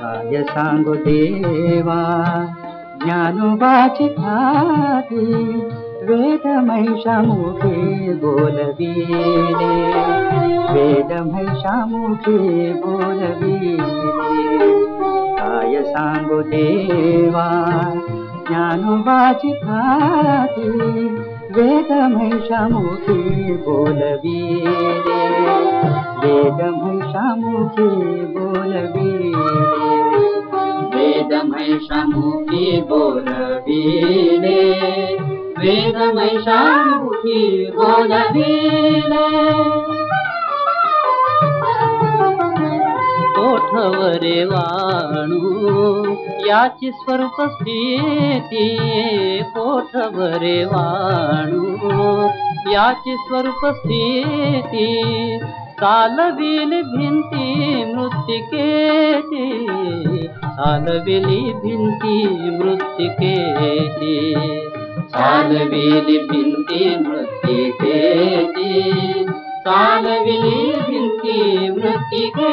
काय सागो देवा ज्ञानो वाचि भाति वेद महिशामुखी बोली वेद महिष्याममुखी बोली काय सावा देवा वाचि भाति वेद महिषामुखे बोलविले वेद महिषामुखे बोलविले वेद महिषामुखी ಅವರೇ ವಾಣು ಯಾಚಿ ಸ್ವರೂಪ ಸ್ಥಿತಿಯೇ ಕೋಟವರೇ ವಾಣು ಯಾಚಿ ಸ್ವರೂಪ ಸ್ಥಿತಿ ಸಾಲವಿಲ್ ಭಿಂತಿ ಮೃತ್ತಿಕೇತಿ ಸಾಲವಿಲಿ ಭಿಂತಿ ಮೃತ್ತಿಕೇತಿ ಸಾಲವಿಲಿ ಭಿಂತಿ ಮೃತ್ತಿಕೇತಿ ಸಾಲವಿಲಿ ಭಿಂತಿ ಮೃತ್ತಿಕೇ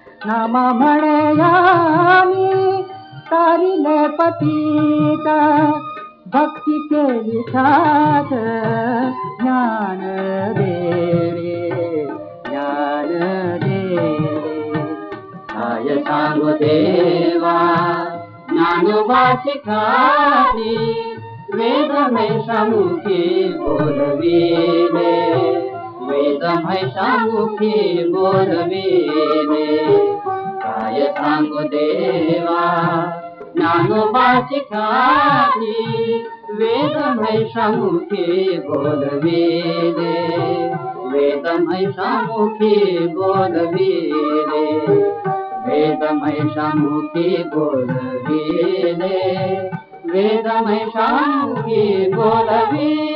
नम म्हणयानी तारिले पतीत भक्ती केली साथ ज्ञान दे ज्ञान दे देवा वेद महिषामुखी बोलविले। वेद महिषामुखी बोलविले काय सांगू देवा ज्ञानोबाची खाती वेद महिषामुखी बोलविले वेद महिषामुखी बोलविले वेद महिषामुखी बोलविले वेद महिषामुखी बोलविले